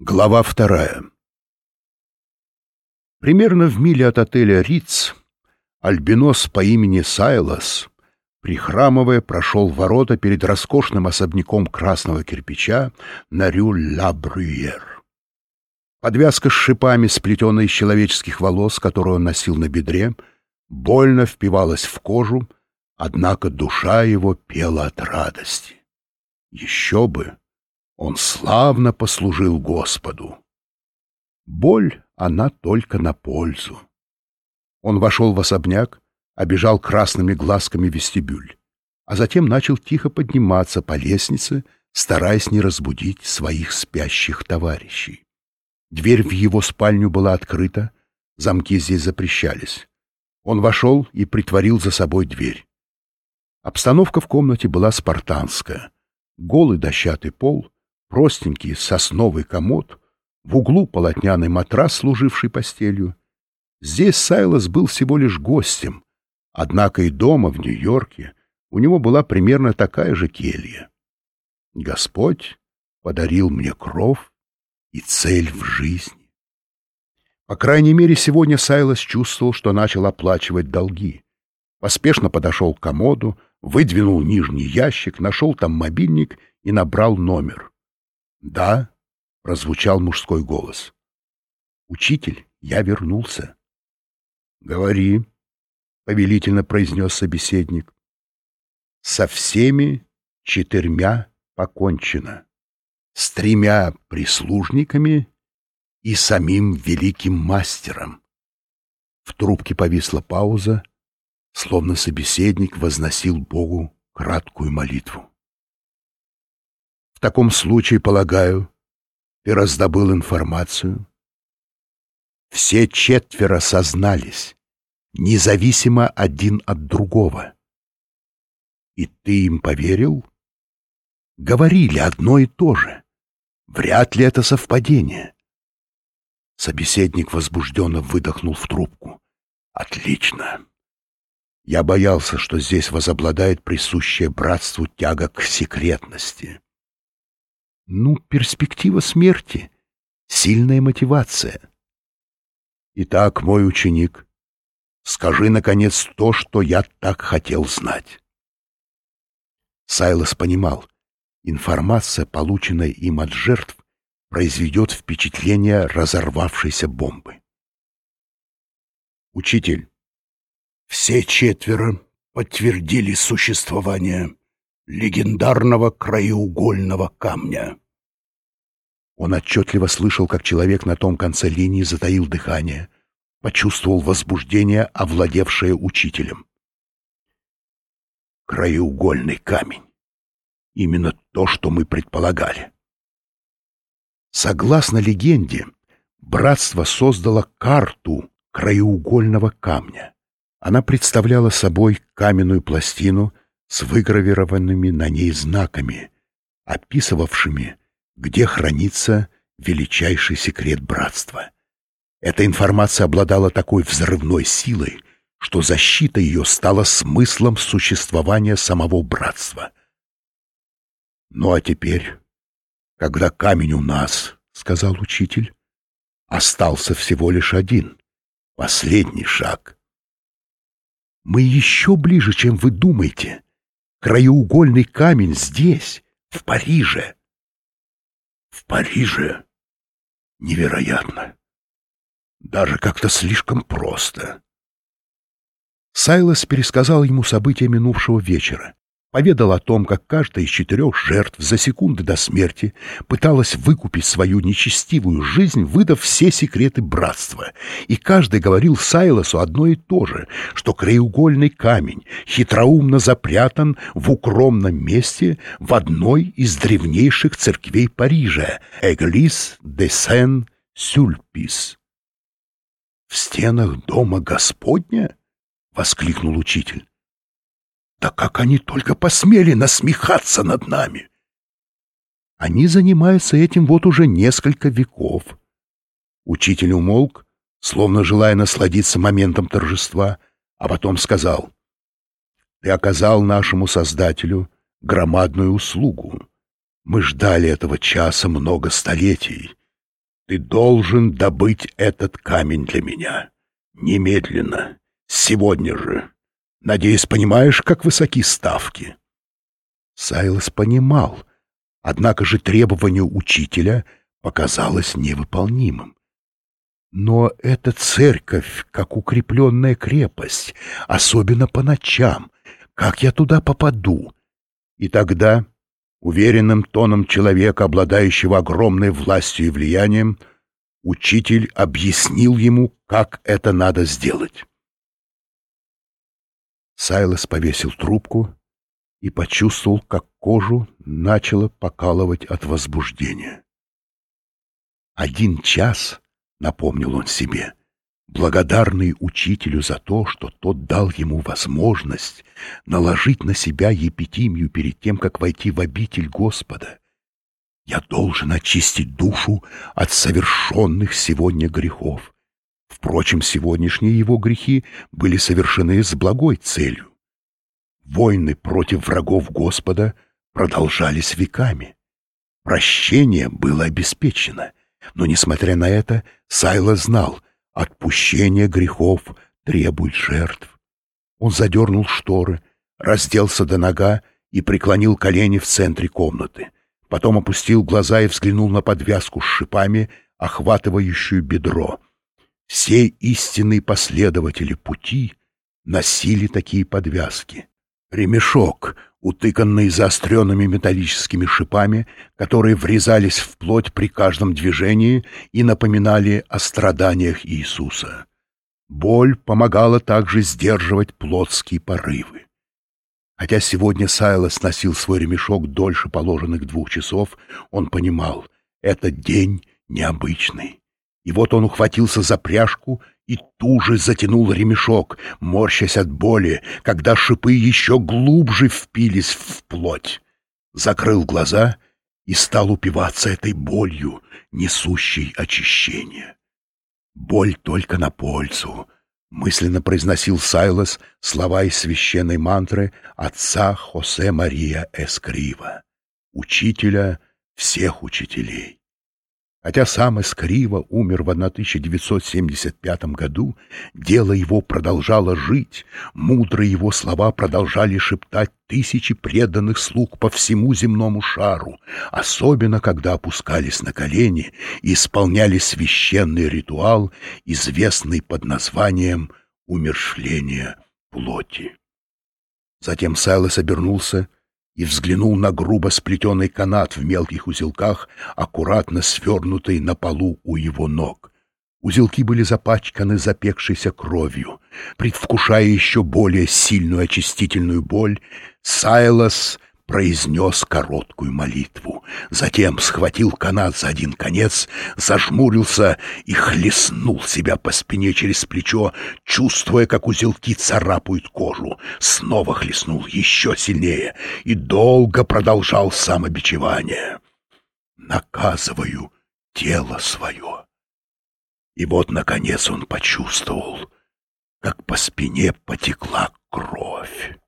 Глава вторая Примерно в миле от отеля «Риц» альбинос по имени Сайлас, прихрамывая, прошел ворота перед роскошным особняком красного кирпича на Рю-Ла-Брюер. Подвязка с шипами, сплетенная из человеческих волос, которую он носил на бедре, больно впивалась в кожу, однако душа его пела от радости. Еще бы! Он славно послужил Господу. Боль она только на пользу. Он вошел в особняк, обежал красными глазками вестибюль, а затем начал тихо подниматься по лестнице, стараясь не разбудить своих спящих товарищей. Дверь в его спальню была открыта, замки здесь запрещались. Он вошел и притворил за собой дверь. Обстановка в комнате была спартанская. Голый дощатый пол — простенький сосновый комод, в углу полотняный матрас, служивший постелью. Здесь Сайлос был всего лишь гостем, однако и дома, в Нью-Йорке, у него была примерно такая же келья. Господь подарил мне кров и цель в жизни. По крайней мере, сегодня Сайлос чувствовал, что начал оплачивать долги. Поспешно подошел к комоду, выдвинул нижний ящик, нашел там мобильник и набрал номер. «Да», — прозвучал мужской голос. «Учитель, я вернулся». «Говори», — повелительно произнес собеседник. «Со всеми четырьмя покончено, с тремя прислужниками и самим великим мастером». В трубке повисла пауза, словно собеседник возносил Богу краткую молитву. В таком случае, полагаю, ты раздобыл информацию. Все четверо сознались, независимо один от другого. И ты им поверил? Говорили одно и то же. Вряд ли это совпадение. Собеседник возбужденно выдохнул в трубку. Отлично. Я боялся, что здесь возобладает присущее братству тяга к секретности. Ну, перспектива смерти — сильная мотивация. Итак, мой ученик, скажи, наконец, то, что я так хотел знать. Сайлос понимал, информация, полученная им от жертв, произведет впечатление разорвавшейся бомбы. Учитель, все четверо подтвердили существование легендарного краеугольного камня. Он отчетливо слышал, как человек на том конце линии затаил дыхание, почувствовал возбуждение, овладевшее учителем. Краеугольный камень. Именно то, что мы предполагали. Согласно легенде, братство создало карту краеугольного камня. Она представляла собой каменную пластину — с выгравированными на ней знаками, описывавшими, где хранится величайший секрет братства. Эта информация обладала такой взрывной силой, что защита ее стала смыслом существования самого братства. «Ну а теперь, когда камень у нас, — сказал учитель, — остался всего лишь один, последний шаг. Мы еще ближе, чем вы думаете, Краеугольный камень здесь, в Париже. В Париже? Невероятно. Даже как-то слишком просто. Сайлос пересказал ему события минувшего вечера поведал о том, как каждая из четырех жертв за секунды до смерти пыталась выкупить свою нечестивую жизнь, выдав все секреты братства. И каждый говорил Сайлосу одно и то же, что краеугольный камень хитроумно запрятан в укромном месте в одной из древнейших церквей Парижа — Эглис де Сен-Сюльпис. «В стенах дома Господня?» — воскликнул учитель. Да как они только посмели насмехаться над нами! Они занимаются этим вот уже несколько веков. Учитель умолк, словно желая насладиться моментом торжества, а потом сказал, «Ты оказал нашему Создателю громадную услугу. Мы ждали этого часа много столетий. Ты должен добыть этот камень для меня. Немедленно. Сегодня же. Надеюсь, понимаешь, как высоки ставки?» Сайлос понимал, однако же требование учителя показалось невыполнимым. Но эта церковь, как укрепленная крепость, особенно по ночам. Как я туда попаду? И тогда, уверенным тоном человека, обладающего огромной властью и влиянием, учитель объяснил ему, как это надо сделать. Сайлос повесил трубку и почувствовал, как кожу начало покалывать от возбуждения. Один час, напомнил он себе, благодарный учителю за то, что тот дал ему возможность наложить на себя епитимию перед тем, как войти в обитель Господа. Я должен очистить душу от совершенных сегодня грехов. Впрочем, сегодняшние его грехи были совершены с благой целью. Войны против врагов Господа продолжались веками. Прощение было обеспечено, но, несмотря на это, Сайло знал, отпущение грехов требует жертв. Он задернул шторы, разделся до нога и преклонил колени в центре комнаты. Потом опустил глаза и взглянул на подвязку с шипами, охватывающую бедро — все истинные последователи пути носили такие подвязки. Ремешок, утыканный заостренными металлическими шипами, которые врезались в плоть при каждом движении и напоминали о страданиях Иисуса. Боль помогала также сдерживать плотские порывы. Хотя сегодня Сайлос носил свой ремешок дольше положенных двух часов, он понимал, этот день необычный. И вот он ухватился за пряжку и туже затянул ремешок, морщась от боли, когда шипы еще глубже впились в плоть. Закрыл глаза и стал упиваться этой болью, несущей очищение. «Боль только на пользу», — мысленно произносил Сайлос слова из священной мантры отца Хосе Мария Эскрива, учителя всех учителей. Хотя сам Эскрива умер в 1975 году, дело его продолжало жить, мудрые его слова продолжали шептать тысячи преданных слуг по всему земному шару, особенно когда опускались на колени и исполняли священный ритуал, известный под названием «умершление плоти». Затем Сайлос обернулся и взглянул на грубо сплетенный канат в мелких узелках, аккуратно свернутый на полу у его ног. Узелки были запачканы запекшейся кровью. Предвкушая еще более сильную очистительную боль, Сайлос произнес короткую молитву. Затем схватил канат за один конец, зажмурился и хлестнул себя по спине через плечо, чувствуя, как узелки царапают кожу. Снова хлестнул еще сильнее и долго продолжал самобичевание. «Наказываю тело свое». И вот, наконец, он почувствовал, как по спине потекла кровь.